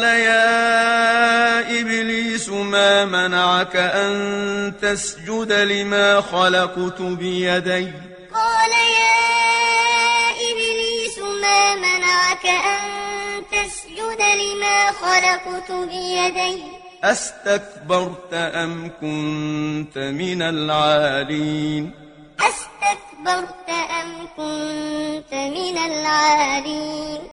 قال يا إبليس ما منعك أن تسجد لما خلقت بيدي؟ قال يا إبليس ما منعك أن تسجد لما خلقت بيدي؟ أستكبرت أم كنت من العالين؟ أستكبرت أم كنت من العالين؟